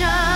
shine.